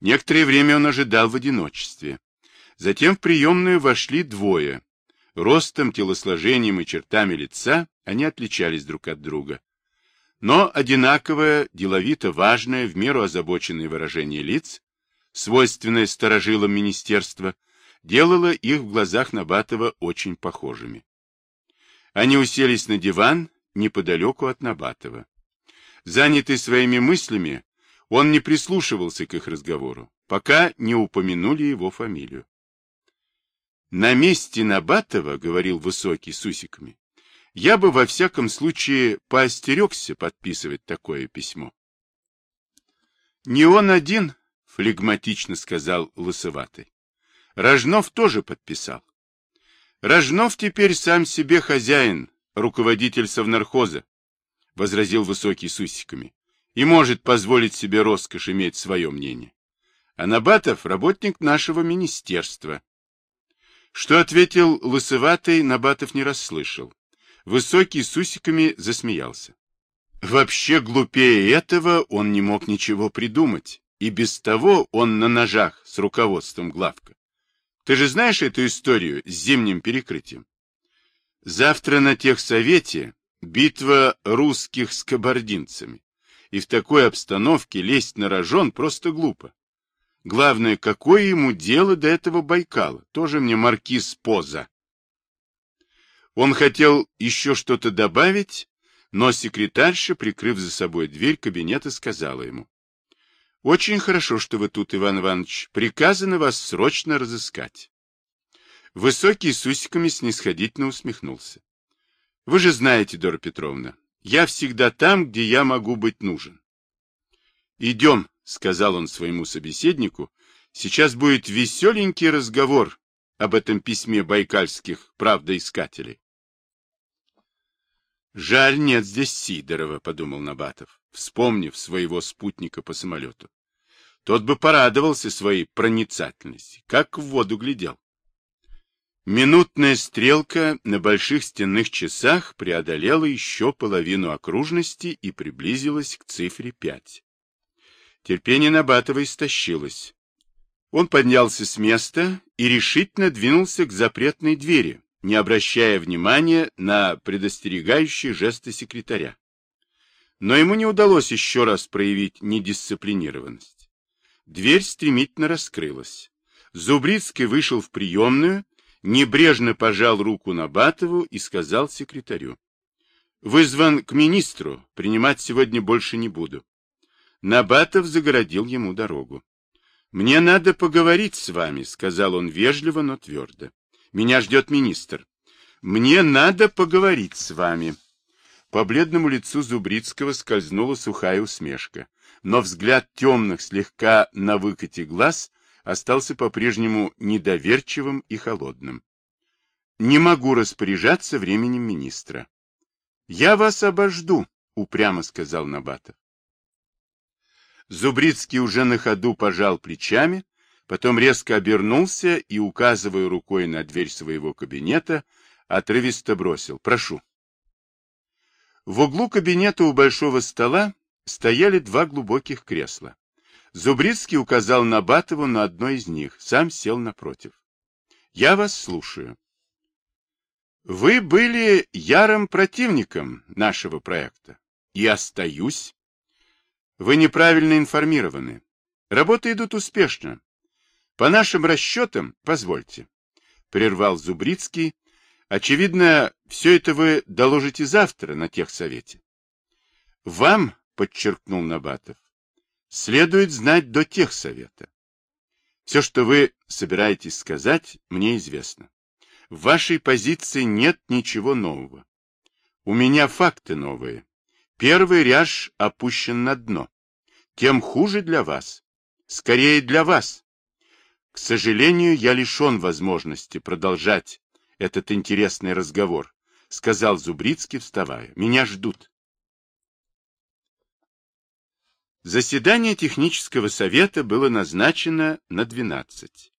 Некоторое время он ожидал в одиночестве. Затем в приемную вошли двое. Ростом, телосложением и чертами лица они отличались друг от друга. Но одинаковое, деловито важное, в меру озабоченное выражение лиц, свойственное сторожилам министерства, делало их в глазах Набатова очень похожими. Они уселись на диван неподалеку от Набатова. Занятый своими мыслями, он не прислушивался к их разговору, пока не упомянули его фамилию. «На месте Набатова, — говорил Высокий с усиками, — я бы во всяком случае поостерегся подписывать такое письмо». «Не он один, — флегматично сказал Лысоватый. Рожнов тоже подписал. Рожнов теперь сам себе хозяин, руководитель совнархоза, — возразил Высокий с усиками, — и может позволить себе роскошь иметь свое мнение. А Набатов — работник нашего министерства. Что ответил Лысоватый, Набатов не расслышал. Высокий с усиками засмеялся. Вообще глупее этого он не мог ничего придумать, и без того он на ножах с руководством главка. Ты же знаешь эту историю с зимним перекрытием? Завтра на техсовете битва русских с кабардинцами. И в такой обстановке лезть на рожон просто глупо. Главное, какое ему дело до этого Байкала? Тоже мне маркиз Поза. Он хотел еще что-то добавить, но секретарша, прикрыв за собой дверь кабинета, сказала ему. — Очень хорошо, что вы тут, Иван Иванович. Приказано вас срочно разыскать. Высокий с усиками снисходительно усмехнулся. — Вы же знаете, Дора Петровна, я всегда там, где я могу быть нужен. — Идем, — сказал он своему собеседнику, — сейчас будет веселенький разговор об этом письме байкальских правдоискателей. «Жаль, нет здесь Сидорова», — подумал Набатов, вспомнив своего спутника по самолету. Тот бы порадовался своей проницательности, как в воду глядел. Минутная стрелка на больших стенных часах преодолела еще половину окружности и приблизилась к цифре пять. Терпение Набатова истощилось. Он поднялся с места и решительно двинулся к запретной двери, не обращая внимания на предостерегающие жесты секретаря. Но ему не удалось еще раз проявить недисциплинированность. Дверь стремительно раскрылась. Зубрицкий вышел в приемную, небрежно пожал руку Набатову и сказал секретарю. — Вызван к министру, принимать сегодня больше не буду. Набатов загородил ему дорогу. — Мне надо поговорить с вами, — сказал он вежливо, но твердо. — Меня ждет министр. — Мне надо поговорить с вами. По бледному лицу Зубрицкого скользнула сухая усмешка, но взгляд темных, слегка на выкате глаз остался по-прежнему недоверчивым и холодным. — Не могу распоряжаться временем министра. — Я вас обожду, — упрямо сказал Набатов. Зубрицкий уже на ходу пожал плечами, потом резко обернулся и, указывая рукой на дверь своего кабинета, отрывисто бросил «Прошу». В углу кабинета у большого стола стояли два глубоких кресла. Зубрицкий указал на Батову на одно из них, сам сел напротив. «Я вас слушаю». «Вы были ярым противником нашего проекта. И остаюсь. Вы неправильно информированы. Работы идут успешно. По нашим расчетам, позвольте, прервал Зубрицкий. Очевидно, все это вы доложите завтра на техсовете. Вам, подчеркнул Набатов, следует знать до техсовета. Все, что вы собираетесь сказать, мне известно. В вашей позиции нет ничего нового. У меня факты новые. Первый ряж опущен на дно. Тем хуже для вас. Скорее для вас. К сожалению, я лишен возможности продолжать этот интересный разговор, сказал Зубрицкий, вставая. Меня ждут. Заседание технического совета было назначено на 12.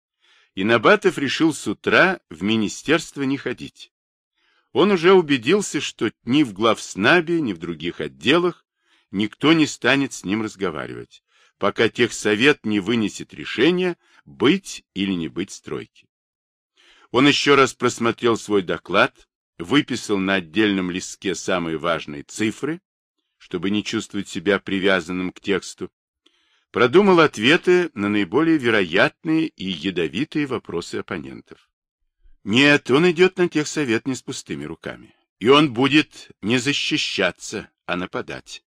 И Набатов решил с утра в министерство не ходить. Он уже убедился, что ни в главснабе, ни в других отделах никто не станет с ним разговаривать, пока техсовет не вынесет решение, быть или не быть стройки. Он еще раз просмотрел свой доклад, выписал на отдельном листке самые важные цифры, чтобы не чувствовать себя привязанным к тексту, продумал ответы на наиболее вероятные и ядовитые вопросы оппонентов. Нет, он идет на техсовет не с пустыми руками. И он будет не защищаться, а нападать.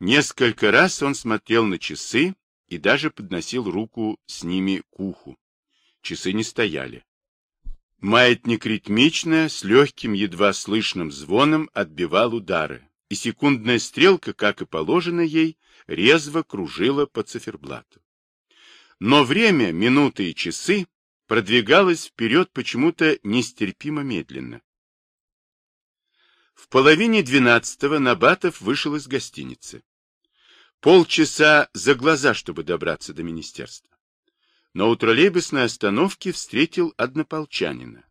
Несколько раз он смотрел на часы и даже подносил руку с ними к уху. Часы не стояли. Маятник ритмично, с легким, едва слышным звоном отбивал удары, и секундная стрелка, как и положено ей, резво кружила по циферблату. Но время, минуты и часы продвигалось вперед почему-то нестерпимо медленно. В половине двенадцатого Набатов вышел из гостиницы. Полчаса за глаза, чтобы добраться до министерства но у троллейбусной остановки встретил однополчанина.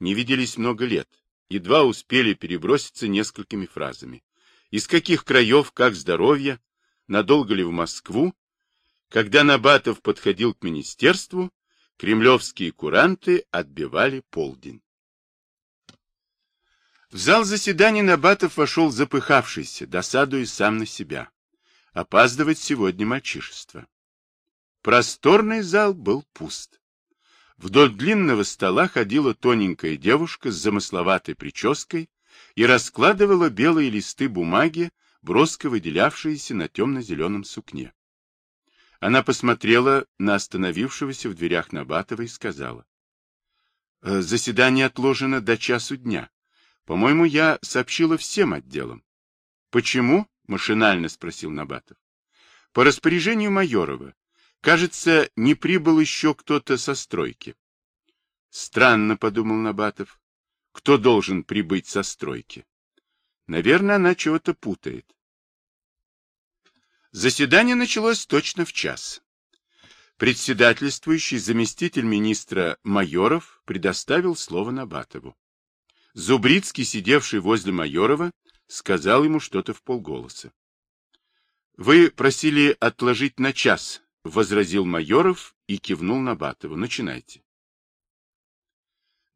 Не виделись много лет, едва успели переброситься несколькими фразами. Из каких краев, как здоровье, надолго ли в Москву? Когда Набатов подходил к министерству, кремлевские куранты отбивали полдень. В зал заседаний Набатов вошел запыхавшийся, досадуя сам на себя. Опаздывать сегодня мальчишество. Просторный зал был пуст. Вдоль длинного стола ходила тоненькая девушка с замысловатой прической и раскладывала белые листы бумаги, броско выделявшиеся на темно-зеленом сукне. Она посмотрела на остановившегося в дверях Набатова и сказала. «Э, «Заседание отложено до часу дня. По-моему, я сообщила всем отделам». «Почему?» — машинально спросил Набатов. «По распоряжению Майорова. Кажется, не прибыл еще кто-то со стройки. Странно, подумал Набатов. Кто должен прибыть со стройки? Наверное, она чего-то путает. Заседание началось точно в час. Председательствующий заместитель министра Майоров предоставил слово Набатову. Зубрицкий, сидевший возле Майорова, сказал ему что-то в полголоса. — Вы просили отложить на час — возразил Майоров и кивнул Набатову. Начинайте.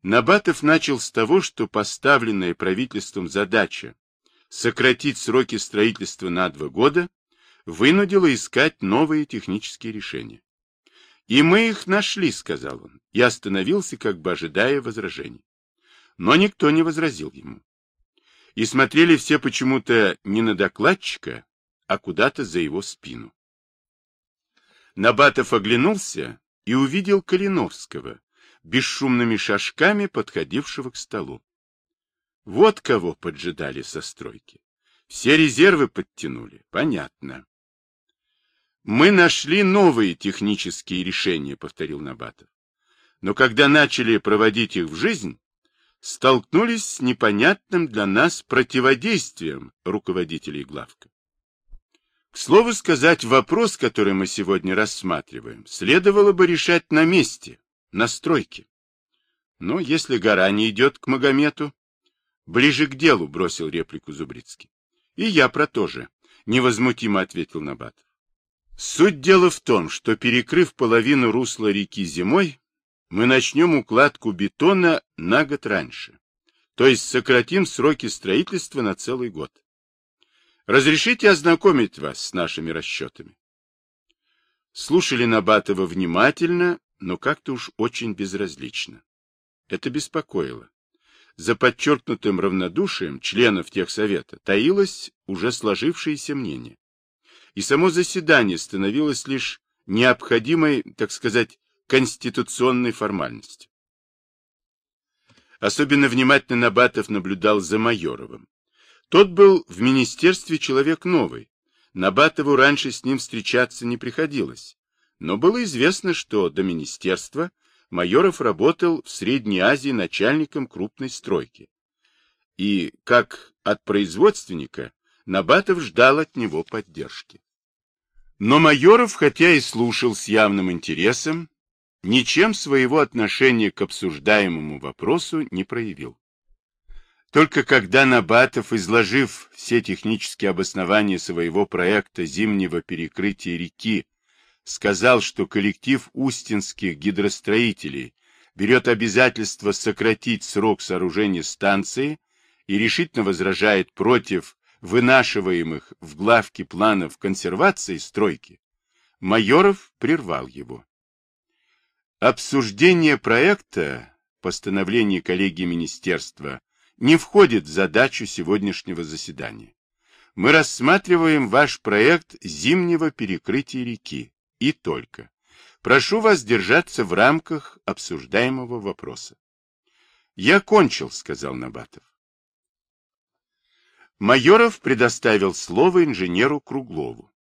Набатов начал с того, что поставленная правительством задача сократить сроки строительства на два года вынудила искать новые технические решения. «И мы их нашли», — сказал он, и остановился, как бы ожидая возражений. Но никто не возразил ему. И смотрели все почему-то не на докладчика, а куда-то за его спину. Набатов оглянулся и увидел Калиновского, бесшумными шажками подходившего к столу. Вот кого поджидали со стройки. Все резервы подтянули. Понятно. Мы нашли новые технические решения, повторил Набатов. Но когда начали проводить их в жизнь, столкнулись с непонятным для нас противодействием руководителей главка. К слову сказать, вопрос, который мы сегодня рассматриваем, следовало бы решать на месте, на стройке. Но если гора не идет к Магомету, ближе к делу, бросил реплику Зубрицкий. И я про то же, невозмутимо ответил Набатов. Суть дела в том, что перекрыв половину русла реки зимой, мы начнем укладку бетона на год раньше, то есть сократим сроки строительства на целый год. Разрешите ознакомить вас с нашими расчетами. Слушали Набатова внимательно, но как-то уж очень безразлично. Это беспокоило. За подчеркнутым равнодушием членов техсовета таилось уже сложившееся мнение. И само заседание становилось лишь необходимой, так сказать, конституционной формальностью. Особенно внимательно Набатов наблюдал за Майоровым. Тот был в министерстве человек новый. Набатову раньше с ним встречаться не приходилось. Но было известно, что до министерства Майоров работал в Средней Азии начальником крупной стройки. И, как от производственника, Набатов ждал от него поддержки. Но Майоров, хотя и слушал с явным интересом, ничем своего отношения к обсуждаемому вопросу не проявил. Только когда Набатов, изложив все технические обоснования своего проекта зимнего перекрытия реки, сказал, что коллектив устинских гидростроителей берет обязательство сократить срок сооружения станции и решительно возражает против вынашиваемых в главке планов консервации стройки, Майоров прервал его. Обсуждение проекта, постановления коллегии министерства, не входит в задачу сегодняшнего заседания. Мы рассматриваем ваш проект зимнего перекрытия реки. И только. Прошу вас держаться в рамках обсуждаемого вопроса. Я кончил, сказал Набатов. Майоров предоставил слово инженеру Круглову.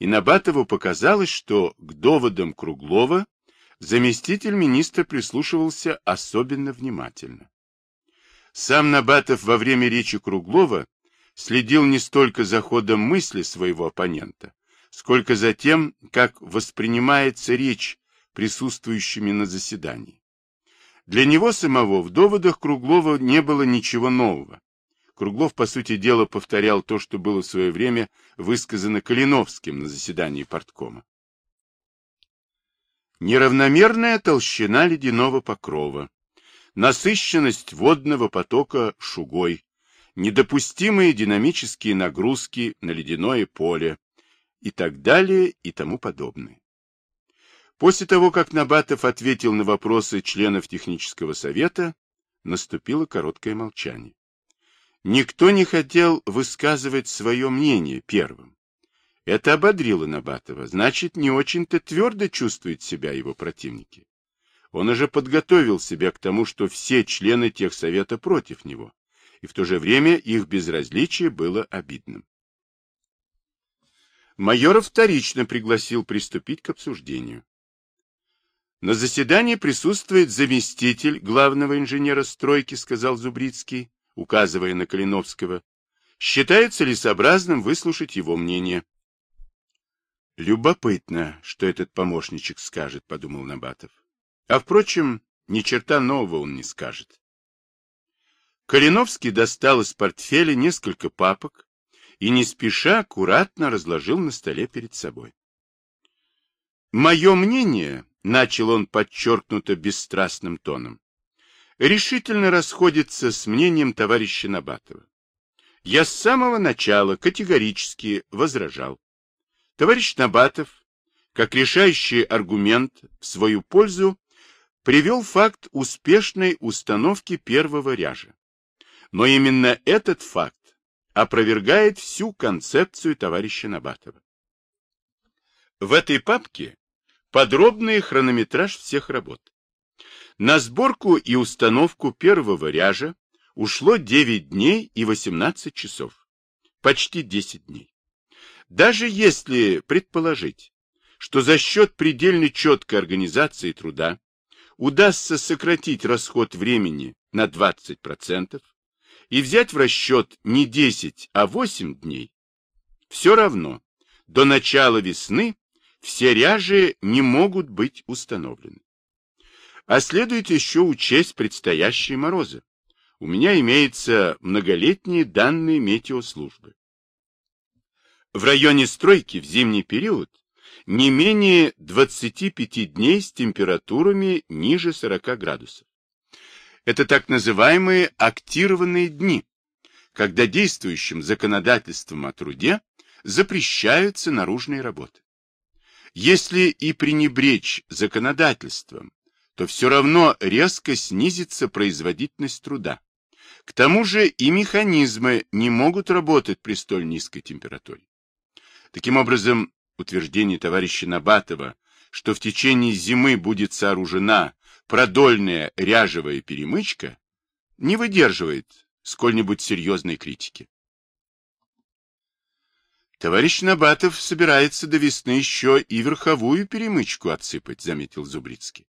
И Набатову показалось, что к доводам Круглова заместитель министра прислушивался особенно внимательно. Сам Набатов во время речи Круглова следил не столько за ходом мысли своего оппонента, сколько за тем, как воспринимается речь присутствующими на заседании. Для него самого в доводах Круглова не было ничего нового. Круглов, по сути дела, повторял то, что было в свое время высказано Калиновским на заседании парткома. Неравномерная толщина ледяного покрова, насыщенность водного потока шугой, недопустимые динамические нагрузки на ледяное поле и так далее и тому подобное. После того, как Набатов ответил на вопросы членов технического совета, наступило короткое молчание. Никто не хотел высказывать свое мнение первым. Это ободрило Набатова, значит, не очень-то твердо чувствуют себя его противники. Он уже подготовил себя к тому, что все члены техсовета против него, и в то же время их безразличие было обидным. Майоров вторично пригласил приступить к обсуждению. На заседании присутствует заместитель главного инженера стройки, сказал Зубрицкий, указывая на Калиновского. Считается ли сообразным выслушать его мнение? Любопытно, что этот помощничек скажет, подумал Набатов. А, впрочем, ни черта нового он не скажет. Калиновский достал из портфеля несколько папок и не спеша аккуратно разложил на столе перед собой. «Мое мнение», — начал он подчеркнуто бесстрастным тоном, решительно расходится с мнением товарища Набатова. Я с самого начала категорически возражал. Товарищ Набатов, как решающий аргумент в свою пользу, привел факт успешной установки первого ряжа. Но именно этот факт опровергает всю концепцию товарища Набатова. В этой папке подробный хронометраж всех работ. На сборку и установку первого ряжа ушло 9 дней и 18 часов. Почти 10 дней. Даже если предположить, что за счет предельно четкой организации труда удастся сократить расход времени на 20% и взять в расчет не 10, а 8 дней, все равно до начала весны все ряжи не могут быть установлены. А следует еще учесть предстоящие морозы. У меня имеются многолетние данные метеослужбы. В районе стройки в зимний период не менее 25 дней с температурами ниже 40 градусов. Это так называемые актированные дни, когда действующим законодательством о труде запрещаются наружные работы. Если и пренебречь законодательством, то все равно резко снизится производительность труда. К тому же и механизмы не могут работать при столь низкой температуре. Таким образом, утверждение товарища Набатова, что в течение зимы будет сооружена продольная ряжевая перемычка, не выдерживает сколь-нибудь серьезной критики. Товарищ Набатов собирается до весны еще и верховую перемычку отсыпать, заметил Зубрицкий.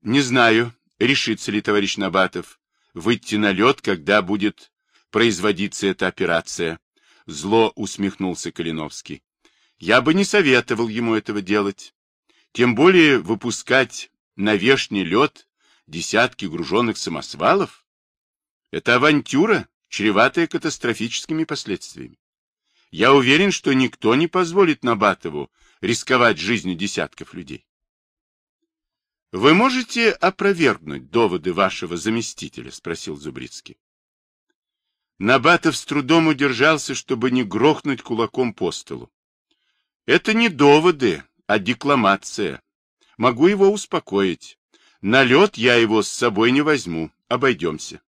Не знаю, решится ли товарищ Набатов выйти на лед, когда будет производиться эта операция. Зло усмехнулся Калиновский. Я бы не советовал ему этого делать. Тем более выпускать на вешний лед десятки груженных самосвалов. Это авантюра, чреватая катастрофическими последствиями. Я уверен, что никто не позволит Набатову рисковать жизнью десятков людей. Вы можете опровергнуть доводы вашего заместителя? спросил Зубрицкий. Набатов с трудом удержался, чтобы не грохнуть кулаком по столу. Это не доводы, а декламация. Могу его успокоить. На лед я его с собой не возьму. Обойдемся.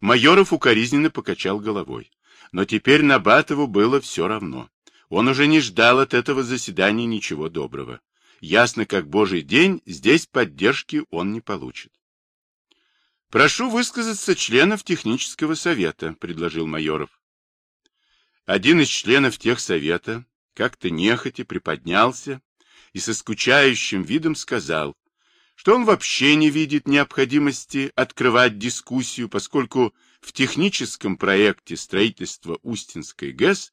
Майоров укоризненно покачал головой. Но теперь Набатову было все равно. Он уже не ждал от этого заседания ничего доброго. Ясно как божий день, здесь поддержки он не получит. «Прошу высказаться членов технического совета», — предложил Майоров. Один из членов техсовета как-то нехотя приподнялся и со скучающим видом сказал, что он вообще не видит необходимости открывать дискуссию, поскольку в техническом проекте строительства Устинской ГЭС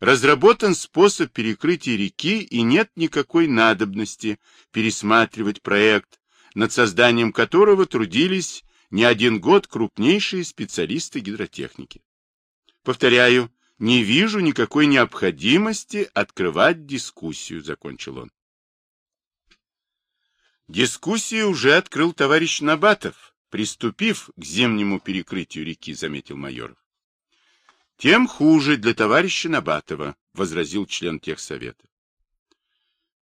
разработан способ перекрытия реки и нет никакой надобности пересматривать проект, над созданием которого трудились не один год крупнейшие специалисты гидротехники. Повторяю, не вижу никакой необходимости открывать дискуссию, закончил он. Дискуссию уже открыл товарищ Набатов, приступив к зимнему перекрытию реки, заметил Майоров. Тем хуже для товарища Набатова, возразил член техсовета.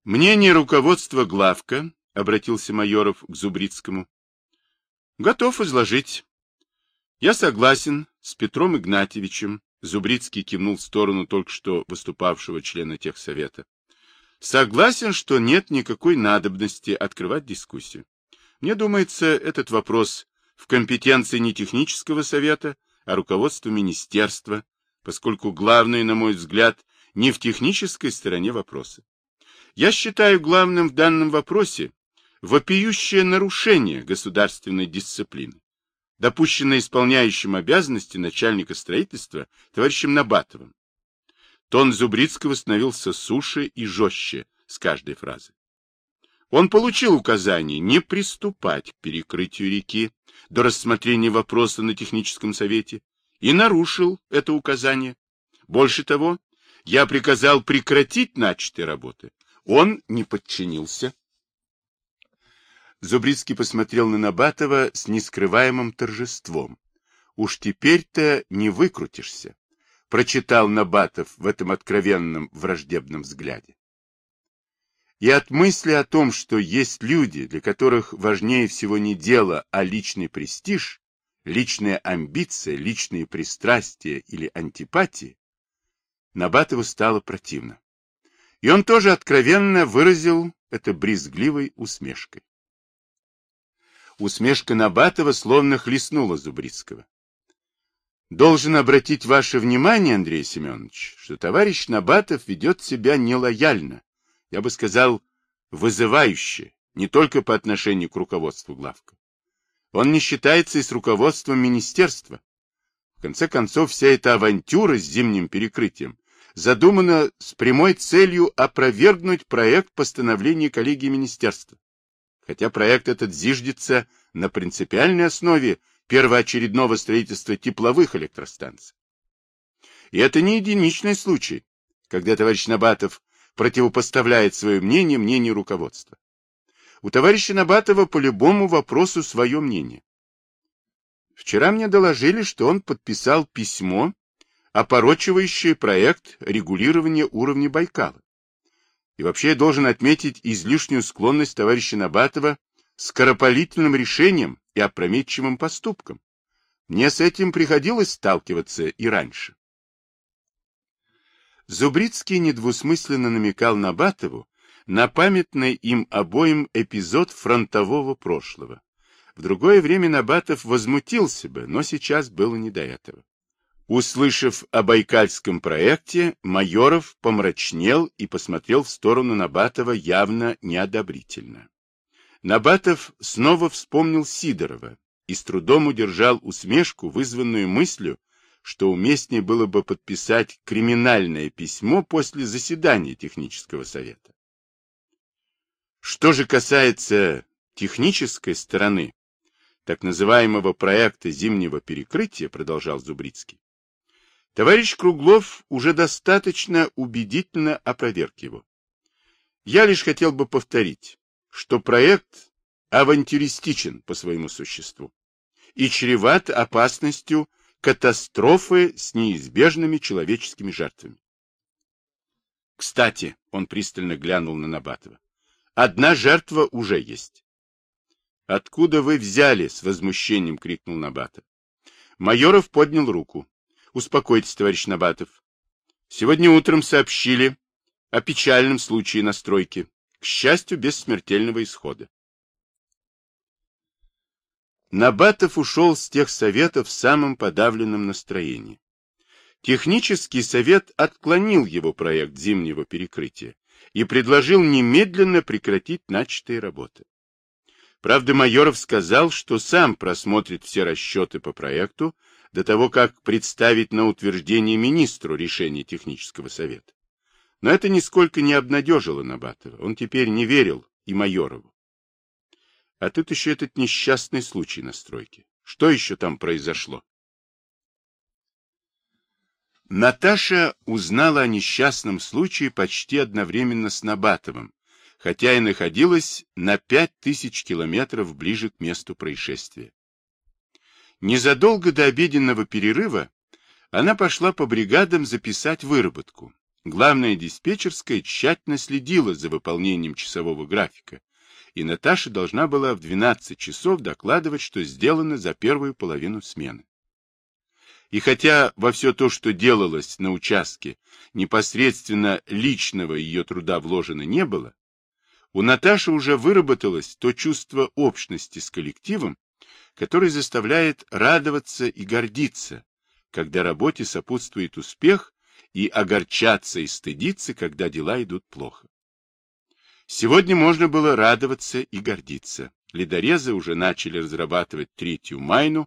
Мнение руководства главка, обратился Майоров к Зубрицкому, готов изложить. Я согласен с Петром Игнатьевичем, Зубрицкий кивнул в сторону только что выступавшего члена техсовета. Согласен, что нет никакой надобности открывать дискуссию. Мне думается, этот вопрос в компетенции не технического совета, а руководства министерства, поскольку главное, на мой взгляд, не в технической стороне вопроса. Я считаю главным в данном вопросе вопиющее нарушение государственной дисциплины, допущенное исполняющим обязанности начальника строительства товарищем Набатовым, Тон Зубрицкого становился суше и жестче с каждой фразы. Он получил указание не приступать к перекрытию реки до рассмотрения вопроса на техническом совете и нарушил это указание. Больше того, я приказал прекратить начатые работы. Он не подчинился. Зубрицкий посмотрел на Набатова с нескрываемым торжеством. Уж теперь-то не выкрутишься прочитал Набатов в этом откровенном враждебном взгляде. И от мысли о том, что есть люди, для которых важнее всего не дело, а личный престиж, личная амбиция, личные пристрастия или антипатии, Набатову стало противно. И он тоже откровенно выразил это брезгливой усмешкой. Усмешка Набатова словно хлестнула Зубрицкого. Должен обратить ваше внимание, Андрей Семенович, что товарищ Набатов ведет себя нелояльно, я бы сказал, вызывающе, не только по отношению к руководству главка. Он не считается и с руководством министерства. В конце концов, вся эта авантюра с зимним перекрытием задумана с прямой целью опровергнуть проект постановления коллегии министерства. Хотя проект этот зиждется на принципиальной основе первоочередного строительства тепловых электростанций. И это не единичный случай, когда товарищ Набатов противопоставляет свое мнение мнению руководства. У товарища Набатова по любому вопросу свое мнение. Вчера мне доложили, что он подписал письмо, опорочивающее проект регулирования уровня Байкала. И вообще я должен отметить излишнюю склонность товарища Набатова скоропалительным решением и опрометчивым поступком. Мне с этим приходилось сталкиваться и раньше. Зубрицкий недвусмысленно намекал на Батову на памятный им обоим эпизод фронтового прошлого. В другое время Набатов возмутился бы, но сейчас было не до этого. Услышав о Байкальском проекте, Майоров помрачнел и посмотрел в сторону Набатова явно неодобрительно. Набатов снова вспомнил Сидорова и с трудом удержал усмешку, вызванную мыслью, что уместнее было бы подписать криминальное письмо после заседания технического совета. Что же касается технической стороны, так называемого проекта зимнего перекрытия, продолжал Зубрицкий, товарищ Круглов уже достаточно убедительно опроверг его. Я лишь хотел бы повторить, что проект авантюристичен по своему существу и чреват опасностью катастрофы с неизбежными человеческими жертвами. Кстати, он пристально глянул на Набатова. Одна жертва уже есть. Откуда вы взяли? С возмущением крикнул Набатов. Майоров поднял руку. Успокойтесь, товарищ Набатов. Сегодня утром сообщили о печальном случае на стройке. Счастью, без смертельного исхода. Набатов ушел с тех советов в самом подавленном настроении. Технический совет отклонил его проект зимнего перекрытия и предложил немедленно прекратить начатые работы. Правда, Майоров сказал, что сам просмотрит все расчеты по проекту до того, как представить на утверждение министру решение технического совета. Но это нисколько не обнадежило Набатова. Он теперь не верил и Майорову. А тут еще этот несчастный случай на стройке. Что еще там произошло? Наташа узнала о несчастном случае почти одновременно с Набатовым, хотя и находилась на пять тысяч километров ближе к месту происшествия. Незадолго до обеденного перерыва она пошла по бригадам записать выработку. Главная диспетчерская тщательно следила за выполнением часового графика, и Наташа должна была в 12 часов докладывать, что сделано за первую половину смены. И хотя во все то, что делалось на участке, непосредственно личного ее труда вложено не было, у Наташи уже выработалось то чувство общности с коллективом, которое заставляет радоваться и гордиться, когда работе сопутствует успех, и огорчаться и стыдиться, когда дела идут плохо. Сегодня можно было радоваться и гордиться. Ледорезы уже начали разрабатывать третью майну.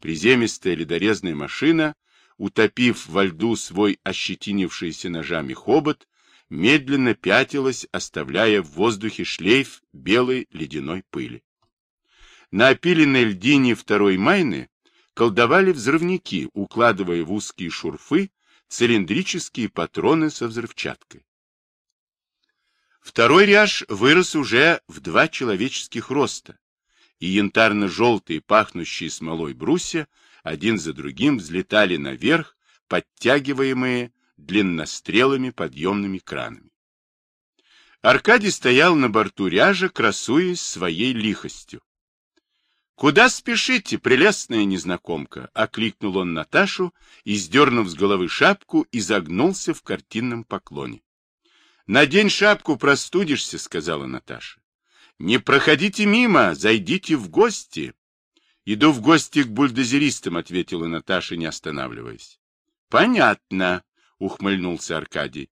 Приземистая ледорезная машина, утопив во льду свой ощетинившийся ножами хобот, медленно пятилась, оставляя в воздухе шлейф белой ледяной пыли. На опиленной льдине второй майны колдовали взрывники, укладывая в узкие шурфы цилиндрические патроны со взрывчаткой. Второй ряж вырос уже в два человеческих роста, и янтарно-желтые, пахнущие смолой брусья, один за другим взлетали наверх, подтягиваемые длиннострелыми подъемными кранами. Аркадий стоял на борту ряжа, красуясь своей лихостью. — Куда спешите, прелестная незнакомка? — окликнул он Наташу и, сдернув с головы шапку, изогнулся в картинном поклоне. Надень шапку, простудишься, сказала Наташа. Не проходите мимо, зайдите в гости. Иду в гости к бульдозеристам, ответила Наташа, не останавливаясь. Понятно, ухмыльнулся Аркадий.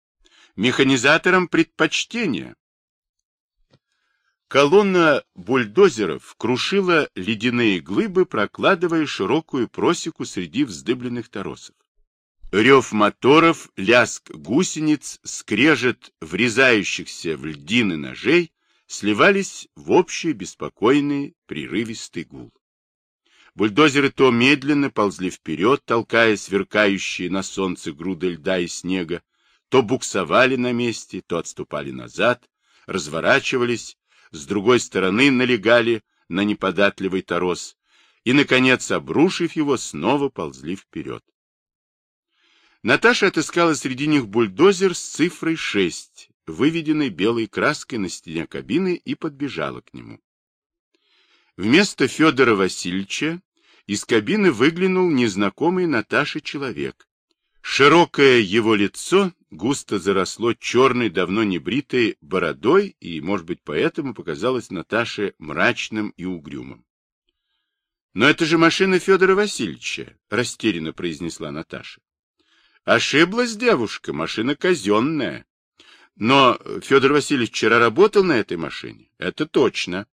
Механизаторам предпочтение. Колонна бульдозеров крушила ледяные глыбы, прокладывая широкую просеку среди вздыбленных торосов. Рев моторов, ляск гусениц, скрежет врезающихся в льдины ножей сливались в общий беспокойный прерывистый гул. Бульдозеры то медленно ползли вперед, толкая сверкающие на солнце груды льда и снега, то буксовали на месте, то отступали назад, разворачивались, с другой стороны налегали на неподатливый торос и, наконец, обрушив его, снова ползли вперед. Наташа отыскала среди них бульдозер с цифрой 6, выведенной белой краской на стене кабины, и подбежала к нему. Вместо Федора Васильевича из кабины выглянул незнакомый Наташе человек. Широкое его лицо густо заросло черной, давно не бритой бородой, и, может быть, поэтому показалось Наташе мрачным и угрюмым. — Но это же машина Федора Васильевича, — растерянно произнесла Наташа. Ошиблась девушка, машина казенная. Но Федор Васильевич вчера работал на этой машине. Это точно.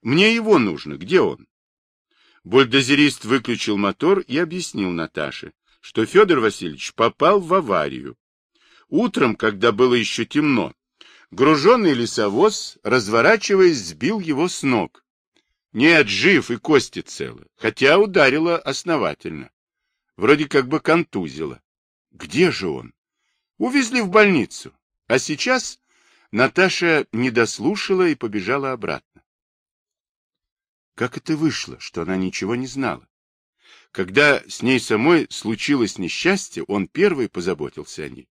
Мне его нужно. Где он? Бульдозерист выключил мотор и объяснил Наташе, что Федор Васильевич попал в аварию. Утром, когда было еще темно, груженный лесовоз, разворачиваясь, сбил его с ног. Нет, жив и кости целы, хотя ударила основательно. Вроде как бы контузила. Где же он? Увезли в больницу. А сейчас Наташа не дослушала и побежала обратно. Как это вышло, что она ничего не знала? Когда с ней самой случилось несчастье, он первый позаботился о ней.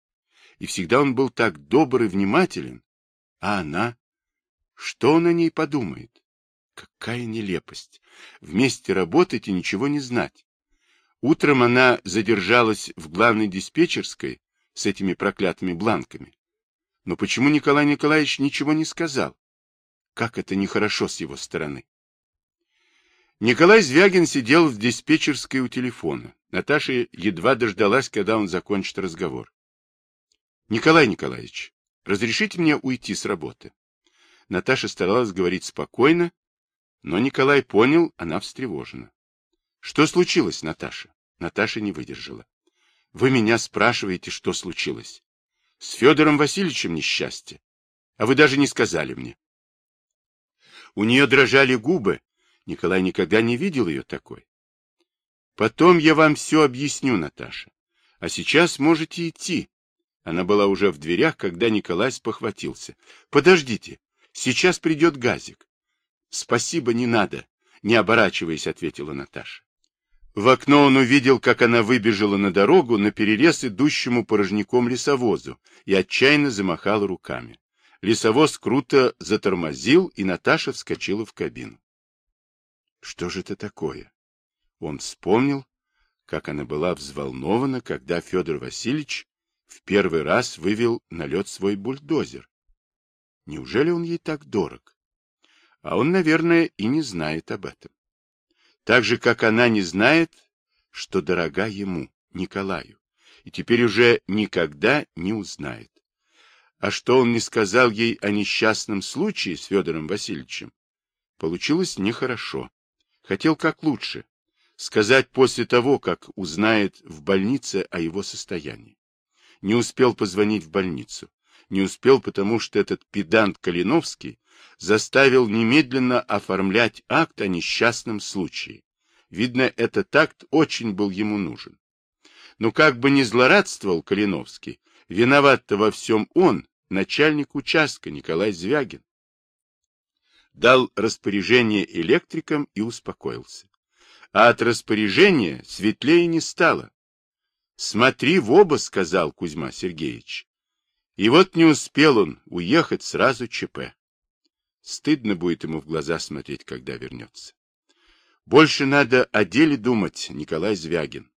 И всегда он был так добр и внимателен. А она? Что он о ней подумает? Какая нелепость! Вместе работать и ничего не знать. Утром она задержалась в главной диспетчерской с этими проклятыми бланками. Но почему Николай Николаевич ничего не сказал? Как это нехорошо с его стороны. Николай Звягин сидел в диспетчерской у телефона. Наташа едва дождалась, когда он закончит разговор. — Николай Николаевич, разрешите мне уйти с работы? Наташа старалась говорить спокойно, но Николай понял, она встревожена. Что случилось, Наташа? Наташа не выдержала. Вы меня спрашиваете, что случилось? С Федором Васильевичем несчастье. А вы даже не сказали мне. У нее дрожали губы. Николай никогда не видел ее такой. Потом я вам все объясню, Наташа. А сейчас можете идти. Она была уже в дверях, когда Николай спохватился. Подождите, сейчас придет газик. Спасибо, не надо, не оборачиваясь, ответила Наташа. В окно он увидел, как она выбежала на дорогу на перерез идущему порожняком лесовозу и отчаянно замахала руками. Лесовоз круто затормозил, и Наташа вскочила в кабину. Что же это такое? Он вспомнил, как она была взволнована, когда Федор Васильевич в первый раз вывел на лед свой бульдозер. Неужели он ей так дорог? А он, наверное, и не знает об этом. Так же, как она не знает, что дорога ему, Николаю, и теперь уже никогда не узнает. А что он не сказал ей о несчастном случае с Федором Васильевичем, получилось нехорошо. Хотел как лучше, сказать после того, как узнает в больнице о его состоянии. Не успел позвонить в больницу. Не успел, потому что этот педант Калиновский заставил немедленно оформлять акт о несчастном случае. Видно, этот акт очень был ему нужен. Но как бы ни злорадствовал Калиновский, виноват-то во всем он, начальник участка Николай Звягин. Дал распоряжение электрикам и успокоился. А от распоряжения светлее не стало. «Смотри в оба», — сказал Кузьма Сергеевич. И вот не успел он уехать сразу ЧП. Стыдно будет ему в глаза смотреть, когда вернется. Больше надо о деле думать, Николай Звягин.